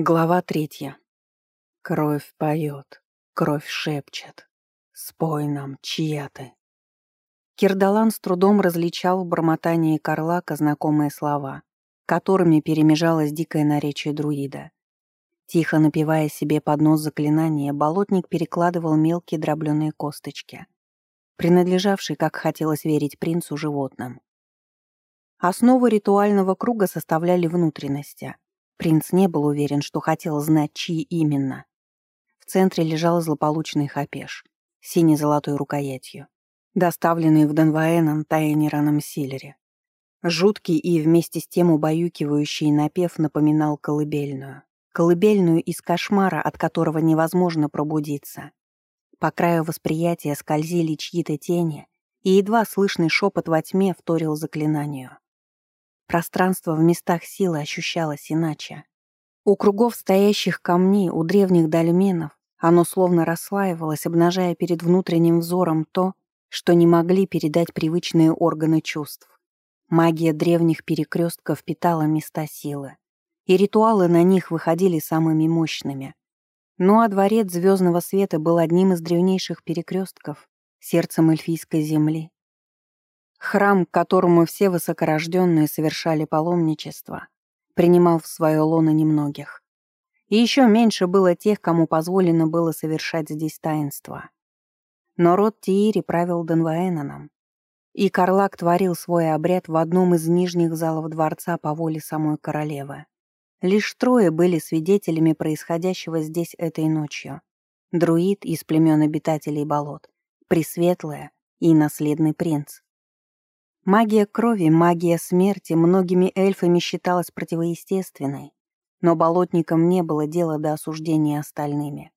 Глава третья. Кровь поет, кровь шепчет. Спой нам, чья ты. Кирдалан с трудом различал в бормотании Карлака знакомые слова, которыми перемежалось дикое наречие друида. Тихо напивая себе под нос заклинания, болотник перекладывал мелкие дробленые косточки, принадлежавшие, как хотелось верить принцу, животным. Основу ритуального круга составляли внутренности — Принц не был уверен, что хотел знать, чьи именно. В центре лежал злополучный хапеш, сине-золотой рукоятью, доставленный в Донваэнон Тайнераном Силере. Жуткий и вместе с тем убаюкивающий напев напоминал колыбельную. Колыбельную из кошмара, от которого невозможно пробудиться. По краю восприятия скользили чьи-то тени, и едва слышный шепот во тьме вторил заклинанию. Пространство в местах силы ощущалось иначе. У кругов стоящих камней, у древних дольменов, оно словно расслаивалось, обнажая перед внутренним взором то, что не могли передать привычные органы чувств. Магия древних перекрестков питала места силы, и ритуалы на них выходили самыми мощными. Ну а дворец звездного света был одним из древнейших перекрестков, сердцем эльфийской земли, Храм, к которому все высокорожденные совершали паломничество, принимал в свое лоно немногих. И еще меньше было тех, кому позволено было совершать здесь таинство. Но род Тиири правил Денваэноном, и Карлак творил свой обряд в одном из нижних залов дворца по воле самой королевы. Лишь трое были свидетелями происходящего здесь этой ночью. Друид из племен обитателей болот, Пресветлая и наследный принц. Магия крови, магия смерти многими эльфами считалась противоестественной, но болотникам не было дела до осуждения остальными.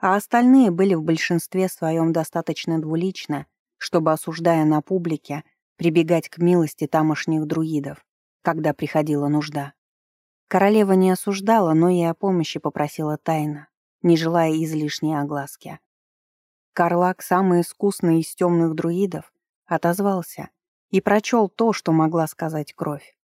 А остальные были в большинстве своем достаточно двулично, чтобы, осуждая на публике, прибегать к милости тамошних друидов, когда приходила нужда. Королева не осуждала, но и о помощи попросила тайно, не желая излишней огласки. Карлак, самый искусный из темных друидов, отозвался и прочел то, что могла сказать кровь.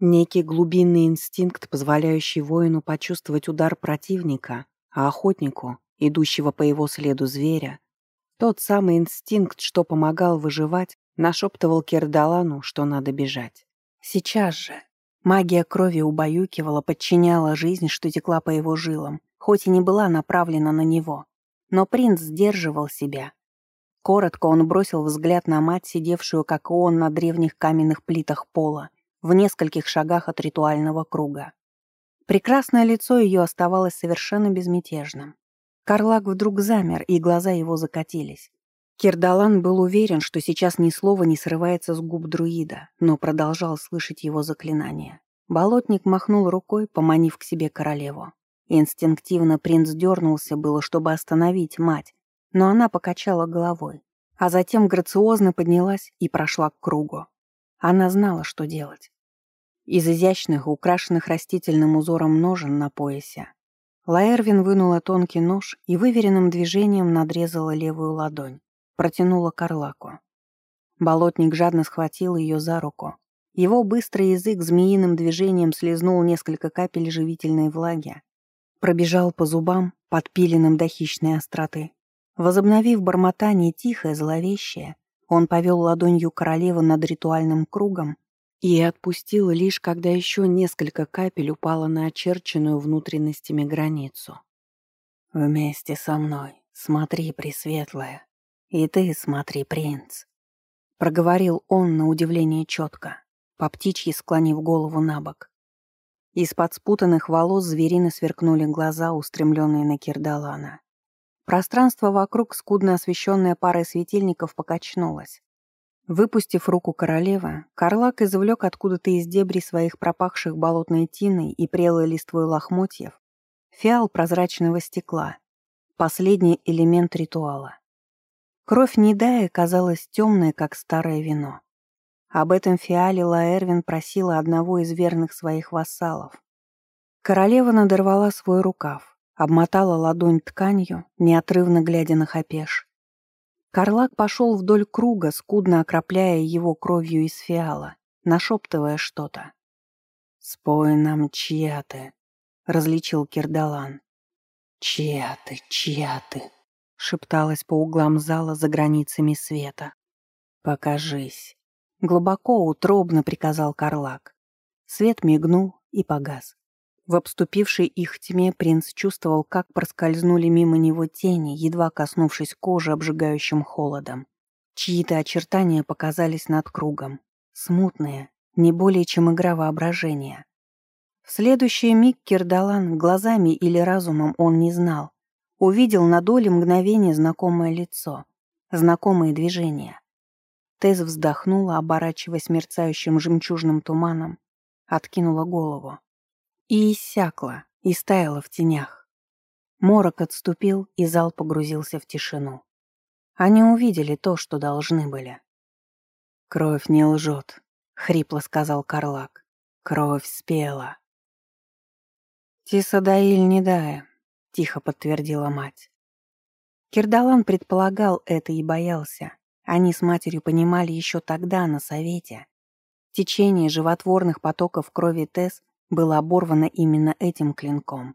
Некий глубинный инстинкт, позволяющий воину почувствовать удар противника, а охотнику, идущего по его следу зверя, тот самый инстинкт, что помогал выживать, нашептывал Кердалану, что надо бежать. Сейчас же магия крови убаюкивала, подчиняла жизнь, что текла по его жилам, хоть и не была направлена на него. Но принц сдерживал себя, Коротко он бросил взгляд на мать, сидевшую, как и он, на древних каменных плитах пола, в нескольких шагах от ритуального круга. Прекрасное лицо ее оставалось совершенно безмятежным. Карлак вдруг замер, и глаза его закатились. Кирдалан был уверен, что сейчас ни слова не срывается с губ друида, но продолжал слышать его заклинание. Болотник махнул рукой, поманив к себе королеву. Инстинктивно принц дернулся было, чтобы остановить мать, но она покачала головой, а затем грациозно поднялась и прошла к кругу. Она знала, что делать. Из изящных, украшенных растительным узором ножен на поясе Лаэрвин вынула тонкий нож и выверенным движением надрезала левую ладонь, протянула Карлаку. Болотник жадно схватил ее за руку. Его быстрый язык змеиным движением слезнул несколько капель живительной влаги, пробежал по зубам, подпиленным до хищной остроты, Возобновив бормотание тихое, зловещее, он повел ладонью королевы над ритуальным кругом и отпустил лишь, когда еще несколько капель упало на очерченную внутренностями границу. «Вместе со мной, смотри, Пресветлая, и ты смотри, принц», — проговорил он на удивление четко, по птичьи склонив голову на бок. Из-под спутанных волос зверины сверкнули глаза, устремленные на Кирдалана. Пространство вокруг, скудно освещенное парой светильников, покачнулось. Выпустив руку королевы, Карлак извлек откуда-то из дебри своих пропахших болотной тиной и прелой листвой лохмотьев фиал прозрачного стекла, последний элемент ритуала. Кровь Недая казалась темной, как старое вино. Об этом фиале Лаэрвин просила одного из верных своих вассалов. Королева надорвала свой рукав, обмотала ладонь тканью, неотрывно глядя на Хапеш. Карлак пошел вдоль круга, скудно окропляя его кровью из фиала, нашептывая что-то. «Спой нам, чья ты, различил Кирдалан. «Чья ты, чья ты?» — шепталась по углам зала за границами света. «Покажись!» — глубоко, утробно приказал Карлак. Свет мигнул и погас. В обступившей их тьме принц чувствовал, как проскользнули мимо него тени, едва коснувшись кожи обжигающим холодом. Чьи-то очертания показались над кругом. Смутные, не более чем игра воображения. В следующий миг Кирдалан, глазами или разумом он не знал, увидел на доле мгновения знакомое лицо, знакомые движения. Тез вздохнула, оборачиваясь мерцающим жемчужным туманом, откинула голову. И иссякла, и стаяла в тенях. Морок отступил, и зал погрузился в тишину. Они увидели то, что должны были. «Кровь не лжет», — хрипло сказал Карлак. «Кровь спела». «Тисадаиль не дая», — тихо подтвердила мать. Кирдалан предполагал это и боялся. Они с матерью понимали еще тогда, на совете. Течение животворных потоков крови Тесс было оборвано именно этим клинком.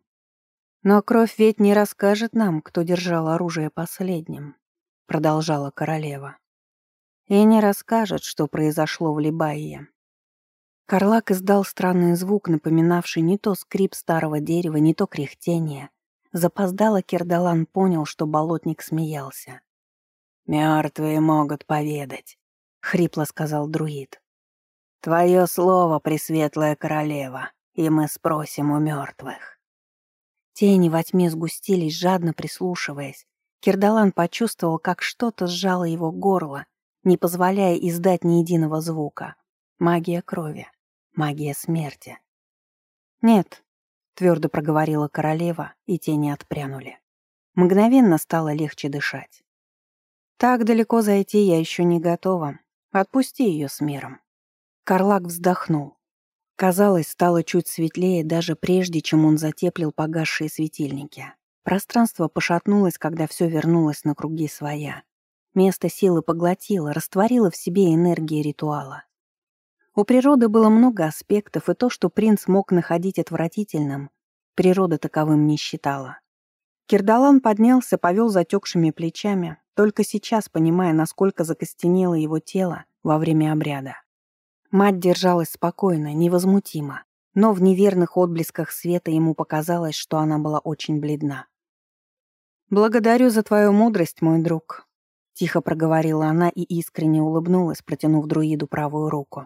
«Но кровь ведь не расскажет нам, кто держал оружие последним», — продолжала королева. «И не расскажет, что произошло в Либайе». Карлак издал странный звук, напоминавший не то скрип старого дерева, не то кряхтение. Запоздало Кирдалан понял, что болотник смеялся. «Мертвые могут поведать», — хрипло сказал друид. «Твое слово, Пресветлая Королева, и мы спросим у мертвых». Тени во тьме сгустились, жадно прислушиваясь. Кирдалан почувствовал, как что-то сжало его горло, не позволяя издать ни единого звука. Магия крови, магия смерти. «Нет», — твердо проговорила королева, и тени отпрянули. Мгновенно стало легче дышать. «Так далеко зайти я еще не готова. Отпусти ее с миром». Карлак вздохнул. Казалось, стало чуть светлее даже прежде, чем он затеплил погасшие светильники. Пространство пошатнулось, когда все вернулось на круги своя. Место силы поглотило, растворило в себе энергии ритуала. У природы было много аспектов, и то, что принц мог находить отвратительным, природа таковым не считала. Кирдалан поднялся, повел затекшими плечами, только сейчас понимая, насколько закостенело его тело во время обряда. Мать держалась спокойно, невозмутимо, но в неверных отблесках света ему показалось, что она была очень бледна. «Благодарю за твою мудрость, мой друг», — тихо проговорила она и искренне улыбнулась, протянув друиду правую руку.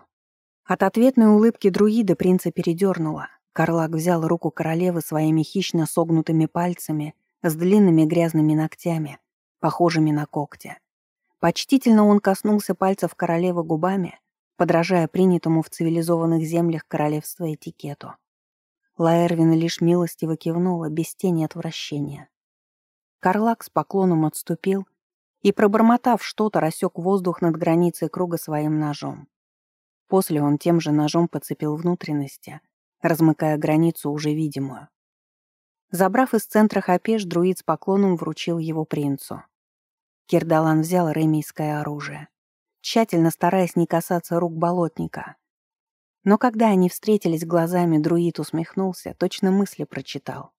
От ответной улыбки друида принца передернула. Карлак взял руку королевы своими хищно согнутыми пальцами с длинными грязными ногтями, похожими на когти. Почтительно он коснулся пальцев королевы губами, подражая принятому в цивилизованных землях королевства этикету. Лаэрвин лишь милостиво кивнула, без тени отвращения. Карлак с поклоном отступил и, пробормотав что-то, рассек воздух над границей круга своим ножом. После он тем же ножом подцепил внутренности, размыкая границу уже видимую. Забрав из центра хапеш, друид с поклоном вручил его принцу. Кирдалан взял ремийское оружие тщательно стараясь не касаться рук болотника. Но когда они встретились глазами, друид усмехнулся, точно мысли прочитал.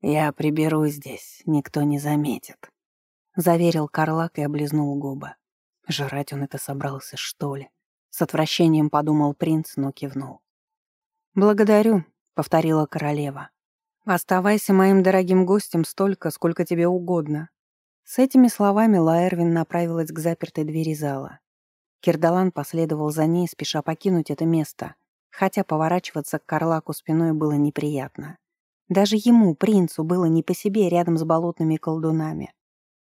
«Я приберу здесь, никто не заметит», — заверил Карлак и облизнул губы. Жрать он это собрался, что ли? С отвращением подумал принц, но кивнул. «Благодарю», — повторила королева. «Оставайся моим дорогим гостем столько, сколько тебе угодно». С этими словами Лаэрвин направилась к запертой двери зала. Кирдалан последовал за ней, спеша покинуть это место, хотя поворачиваться к Карлаку спиной было неприятно. Даже ему, принцу, было не по себе рядом с болотными колдунами.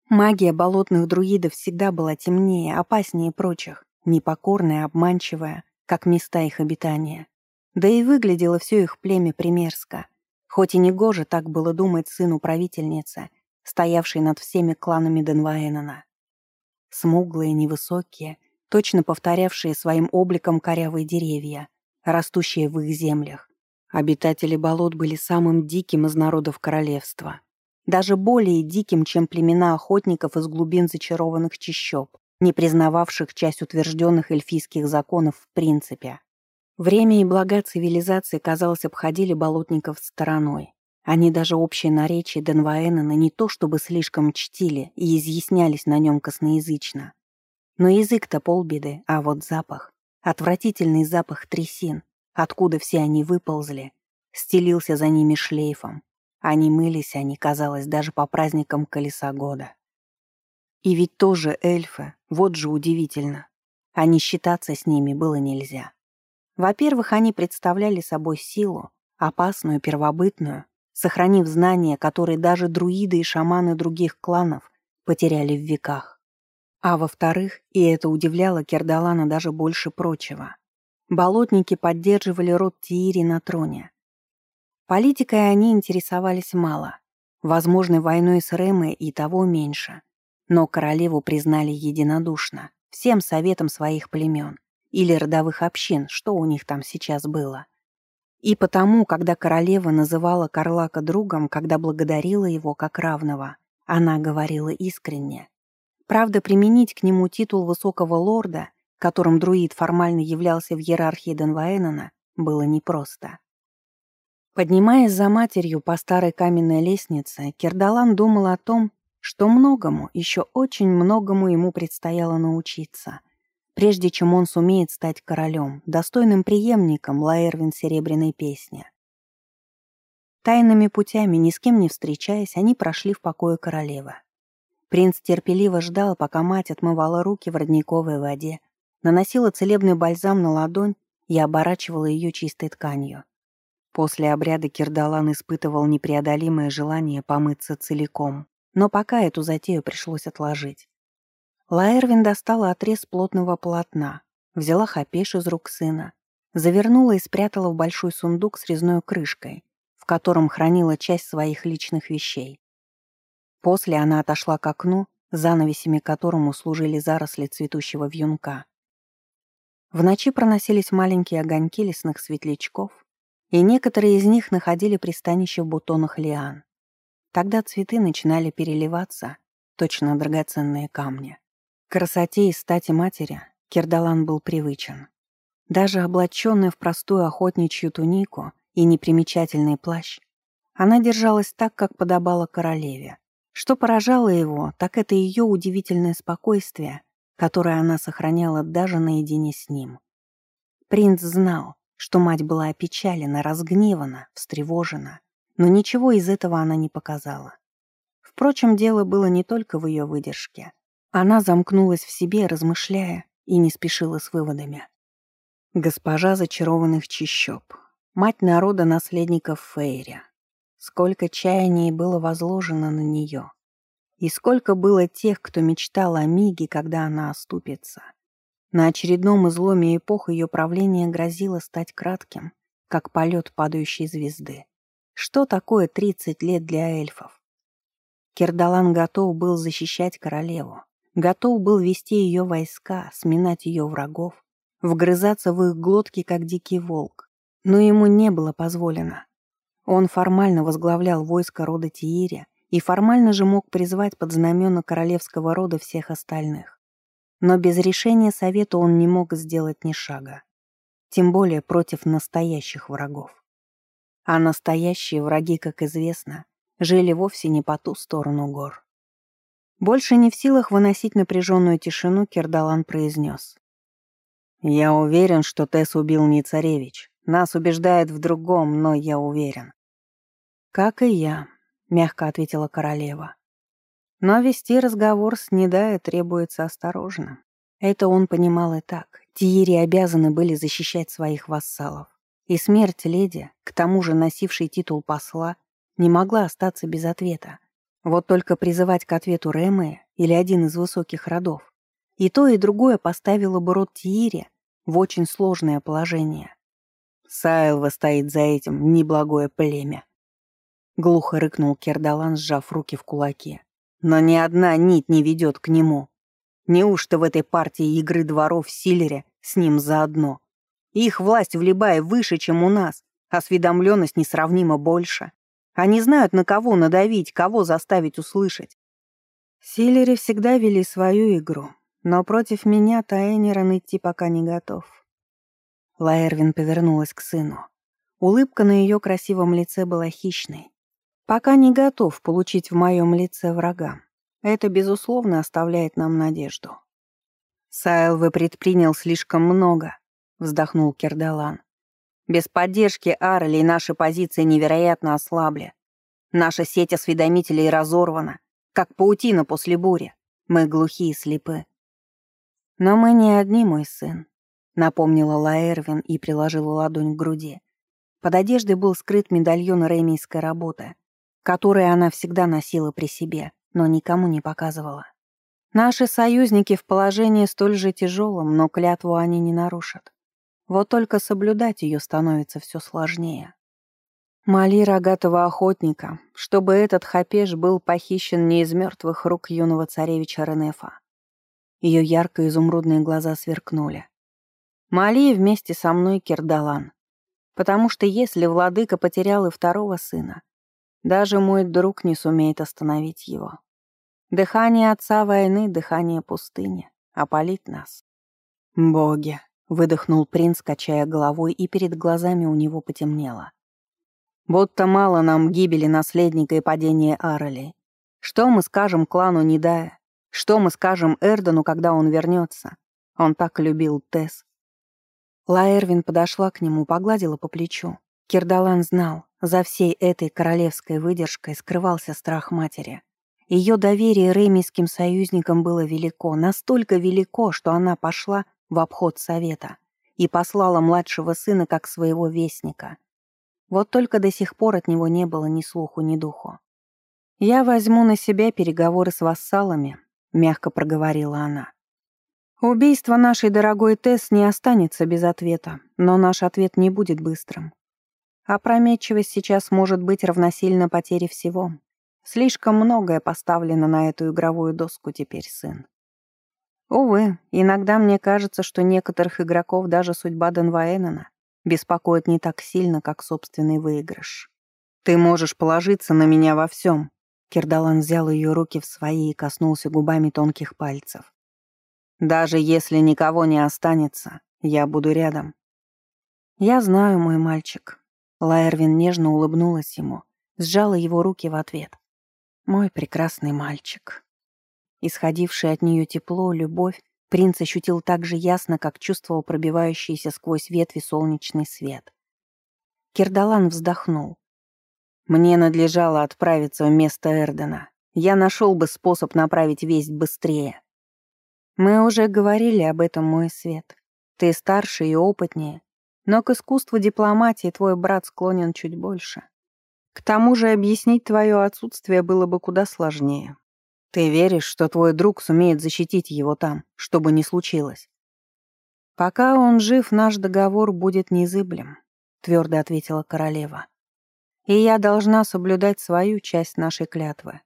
Магия болотных друидов всегда была темнее, опаснее прочих, непокорная, обманчивая, как места их обитания. Да и выглядело все их племя примерзко. Хоть и не гоже так было думать сыну правительницы, стоявшей над всеми кланами Денваэнона. Смуглые, невысокие, точно повторявшие своим обликом корявые деревья, растущие в их землях. Обитатели болот были самым диким из народов королевства. Даже более диким, чем племена охотников из глубин зачарованных чащоб, не признававших часть утвержденных эльфийских законов в принципе. Время и блага цивилизации, казалось, обходили болотников стороной. Они даже общее наречие Денваэнена не то чтобы слишком чтили и изъяснялись на нем косноязычно. Но язык-то полбеды, а вот запах. Отвратительный запах трясин, откуда все они выползли, стелился за ними шлейфом. Они мылись, они, казалось, даже по праздникам колеса года. И ведь тоже эльфы, вот же удивительно. А не считаться с ними было нельзя. Во-первых, они представляли собой силу, опасную, первобытную, сохранив знания, которые даже друиды и шаманы других кланов потеряли в веках. А во-вторых, и это удивляло Кердалана даже больше прочего, болотники поддерживали род Тиири на троне. Политикой они интересовались мало, возможной войной с Рэмой и того меньше, но королеву признали единодушно, всем советом своих племен или родовых общин, что у них там сейчас было. И потому, когда королева называла Карлака другом, когда благодарила его как равного, она говорила искренне. Правда, применить к нему титул высокого лорда, которым друид формально являлся в иерархии Денваэнона, было непросто. Поднимаясь за матерью по старой каменной лестнице, Кирдалан думал о том, что многому, еще очень многому ему предстояло научиться — прежде чем он сумеет стать королем, достойным преемником Лаэрвин Серебряной Песни. Тайными путями, ни с кем не встречаясь, они прошли в покое королевы. Принц терпеливо ждал, пока мать отмывала руки в родниковой воде, наносила целебный бальзам на ладонь и оборачивала ее чистой тканью. После обряда Кирдалан испытывал непреодолимое желание помыться целиком, но пока эту затею пришлось отложить. Лаэрвин достала отрез плотного полотна, взяла хапеш из рук сына, завернула и спрятала в большой сундук с резной крышкой, в котором хранила часть своих личных вещей. После она отошла к окну, занавесями которому служили заросли цветущего вьюнка. В ночи проносились маленькие огоньки лесных светлячков, и некоторые из них находили пристанище в бутонах лиан. Тогда цветы начинали переливаться, точно драгоценные камни красоте и стати матери Кирдалан был привычен. Даже облаченная в простую охотничью тунику и непримечательный плащ, она держалась так, как подобала королеве. Что поражало его, так это ее удивительное спокойствие, которое она сохраняла даже наедине с ним. Принц знал, что мать была опечалена, разгневана, встревожена, но ничего из этого она не показала. Впрочем, дело было не только в ее выдержке. Она замкнулась в себе, размышляя, и не спешила с выводами. Госпожа зачарованных чищоб, мать народа наследников Фейря. Сколько чаяний было возложено на нее. И сколько было тех, кто мечтал о миге, когда она оступится. На очередном изломе эпох ее правления грозило стать кратким, как полет падающей звезды. Что такое 30 лет для эльфов? Кердалан готов был защищать королеву, готов был вести ее войска, сминать ее врагов, вгрызаться в их глотки, как дикий волк. Но ему не было позволено. Он формально возглавлял войско рода Тииря и формально же мог призвать под знамена королевского рода всех остальных. Но без решения совета он не мог сделать ни шага. Тем более против настоящих врагов. А настоящие враги, как известно, жили вовсе не по ту сторону гор. Больше не в силах выносить напряженную тишину, Кирдалан произнес. «Я уверен, что Тесс убил не царевич. Нас убеждает в другом, но я уверен». «Как и я», — мягко ответила королева. Но вести разговор с Недая требуется осторожно. Это он понимал и так. Тиери обязаны были защищать своих вассалов. И смерть леди, к тому же носившей титул посла, не могла остаться без ответа. Вот только призывать к ответу Рэмэ или один из высоких родов. И то, и другое поставило бы род Тиире в очень сложное положение. Сайлва стоит за этим, неблагое племя. Глухо рыкнул Кердалан, сжав руки в кулаки. Но ни одна нить не ведет к нему. Неужто в этой партии игры дворов Силере с ним заодно? Их власть в Либае выше, чем у нас, осведомленность несравнимо больше. Они знают, на кого надавить, кого заставить услышать. Силери всегда вели свою игру, но против меня Таэнерон идти пока не готов. Лаэрвин повернулась к сыну. Улыбка на ее красивом лице была хищной. «Пока не готов получить в моем лице врага. Это, безусловно, оставляет нам надежду». «Сайл, вы предпринял слишком много», — вздохнул Кердалан. «Без поддержки Арли наши позиции невероятно ослабли. Наша сеть осведомителей разорвана, как паутина после бури. Мы глухие и слепы. Но мы не одни, мой сын, напомнила Лаэрвин и приложила ладонь к груди. Под одеждой был скрыт медальон ремейской работы, который она всегда носила при себе, но никому не показывала. Наши союзники в положении столь же тяжелом, но клятву они не нарушат. Вот только соблюдать ее становится все сложнее. Моли рогатого охотника, чтобы этот хапеш был похищен не из мертвых рук юного царевича Ренефа. Ее ярко-изумрудные глаза сверкнули. Моли вместе со мной Кирдалан. Потому что если владыка потерял и второго сына, даже мой друг не сумеет остановить его. Дыхание отца войны, дыхание пустыни, опалит нас. «Боги!» — выдохнул принц, качая головой, и перед глазами у него потемнело. Будто мало нам гибели наследника и падения Ароли. Что мы скажем клану Недая? Что мы скажем Эрдену, когда он вернется? Он так любил Тесс. Лаэрвин подошла к нему, погладила по плечу. Кирдалан знал, за всей этой королевской выдержкой скрывался страх матери. Ее доверие ремийским союзникам было велико, настолько велико, что она пошла в обход совета и послала младшего сына как своего вестника. Вот только до сих пор от него не было ни слуху, ни духу. «Я возьму на себя переговоры с вассалами», — мягко проговорила она. «Убийство нашей дорогой Тесс не останется без ответа, но наш ответ не будет быстрым. Опрометчивость сейчас может быть равносильно потере всего. Слишком многое поставлено на эту игровую доску теперь, сын. Увы, иногда мне кажется, что некоторых игроков даже судьба Денваэнена беспокоит не так сильно, как собственный выигрыш. «Ты можешь положиться на меня во всем». Кирдалан взял ее руки в свои и коснулся губами тонких пальцев. «Даже если никого не останется, я буду рядом». «Я знаю, мой мальчик». Лаэрвин нежно улыбнулась ему, сжала его руки в ответ. «Мой прекрасный мальчик». Исходившее от нее тепло, любовь Принц ощутил так же ясно, как чувствовал пробивающийся сквозь ветви солнечный свет. Кирдалан вздохнул. «Мне надлежало отправиться вместо Эрдена. Я нашел бы способ направить весть быстрее». «Мы уже говорили об этом, мой свет. Ты старше и опытнее, но к искусству дипломатии твой брат склонен чуть больше. К тому же объяснить твое отсутствие было бы куда сложнее. Ты веришь, что твой друг сумеет защитить его там, что бы ни случилось? Пока он жив, наш договор будет незыблем, твердо ответила королева. И я должна соблюдать свою часть нашей клятвы.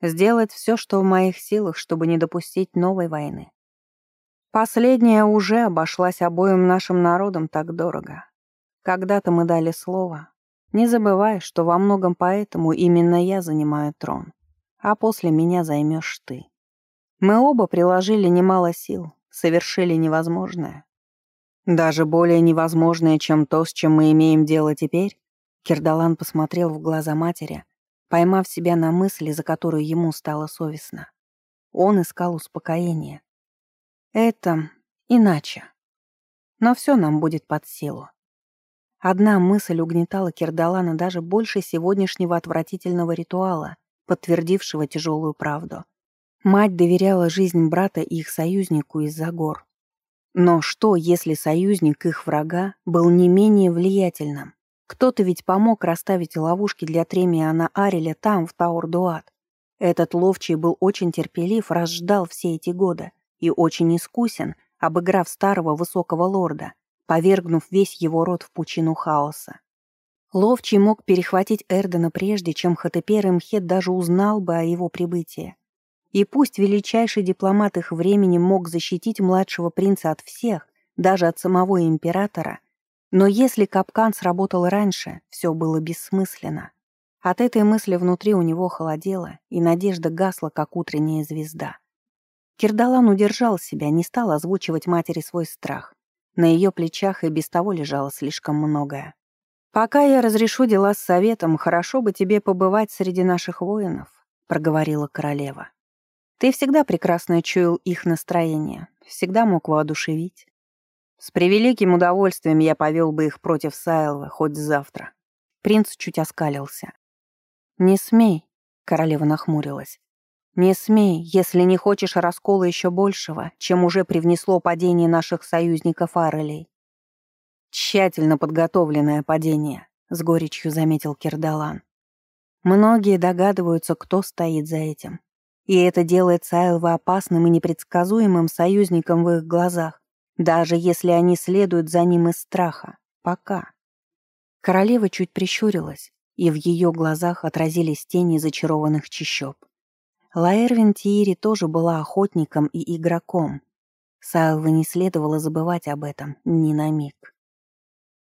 Сделать все, что в моих силах, чтобы не допустить новой войны. Последняя уже обошлась обоим нашим народам так дорого. Когда-то мы дали слово. Не забывай, что во многом поэтому именно я занимаю трон а после меня займешь ты. Мы оба приложили немало сил, совершили невозможное. Даже более невозможное, чем то, с чем мы имеем дело теперь, Кирдалан посмотрел в глаза матери, поймав себя на мысли, за которую ему стало совестно. Он искал успокоения. Это иначе. Но все нам будет под силу. Одна мысль угнетала Кирдалана даже больше сегодняшнего отвратительного ритуала — подтвердившего тяжелую правду. Мать доверяла жизнь брата и их союзнику из-за гор. Но что, если союзник их врага был не менее влиятельным? Кто-то ведь помог расставить ловушки для Тремиана Ареля там, в Таур-Дуат. Этот ловчий был очень терпелив, раз ждал все эти годы, и очень искусен, обыграв старого высокого лорда, повергнув весь его род в пучину хаоса. Ловчий мог перехватить Эрдена прежде, чем Хатепер Имхет даже узнал бы о его прибытии. И пусть величайший дипломат их времени мог защитить младшего принца от всех, даже от самого императора, но если капкан сработал раньше, все было бессмысленно. От этой мысли внутри у него холодело, и надежда гасла, как утренняя звезда. Кирдалан удержал себя, не стал озвучивать матери свой страх, На ее плечах и без того лежало слишком многое. «Пока я разрешу дела с советом, хорошо бы тебе побывать среди наших воинов», — проговорила королева. «Ты всегда прекрасно чуял их настроение, всегда мог воодушевить. С превеликим удовольствием я повел бы их против Сайлва хоть завтра». Принц чуть оскалился. «Не смей», — королева нахмурилась. «Не смей, если не хочешь раскола еще большего, чем уже привнесло падение наших союзников Арелей. Тщательно подготовленное падение, с горечью заметил Кирдалан. Многие догадываются, кто стоит за этим. И это делает Сайлва опасным и непредсказуемым союзником в их глазах, даже если они следуют за ним из страха. Пока. Королева чуть прищурилась, и в ее глазах отразились тени зачарованных чащоб. Лаэрвин Тиири тоже была охотником и игроком. Сайлва не следовало забывать об этом ни на миг.